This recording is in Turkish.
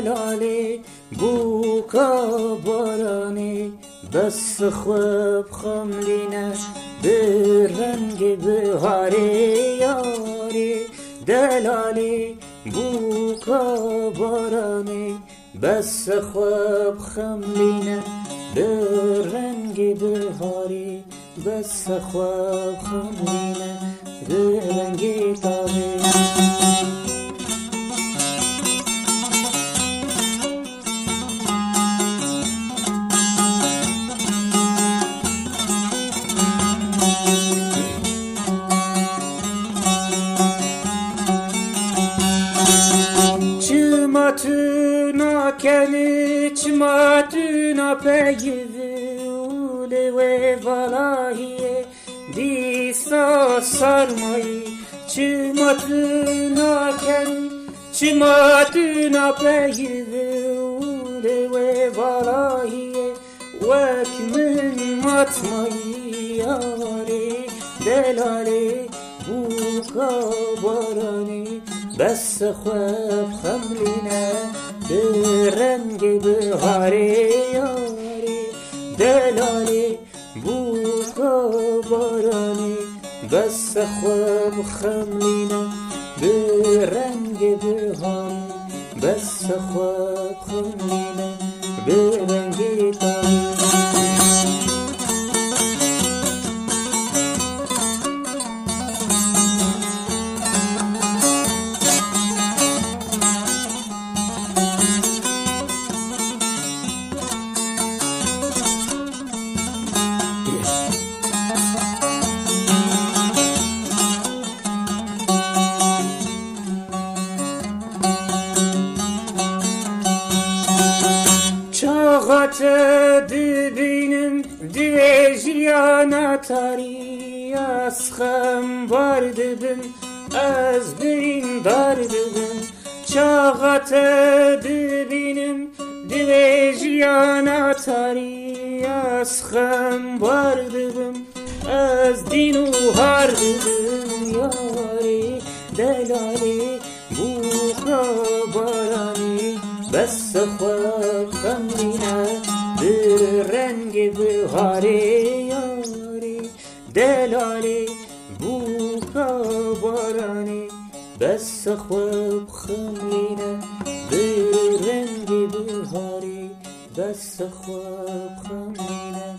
لاله بوکا بارانه بس خوب خملینش به رنگ بهاری یاره دلاله بوکا بارانه بس خوب خملینه به رنگ بهاری بس خواب خمینه به رنگ تابه تابی Çmatuna keni çmatuna pegivi ule ve valahiye disa sarmayı Çmatuna keni çmatuna pegivi ule ve valahiye Vekmin matmayı yari delali bu kabarani بس خواب خملنا رنگ بهاره یاری دلالی بوزگا بارانی بس خواب خمینم به رنگ بهاری بس به Çağatı dibinin divejiyana tari Asxım var dibin az bin dar dibin Çağatı dibinin divejiyana tari Asxım var dibin az dinu har dibin Yari delali بس خواب خمرینه به رنگ بهاره یاری دلاله بوکا بارانه بس خواب خمرینه به رنگ بهاره بس خواب خمرینه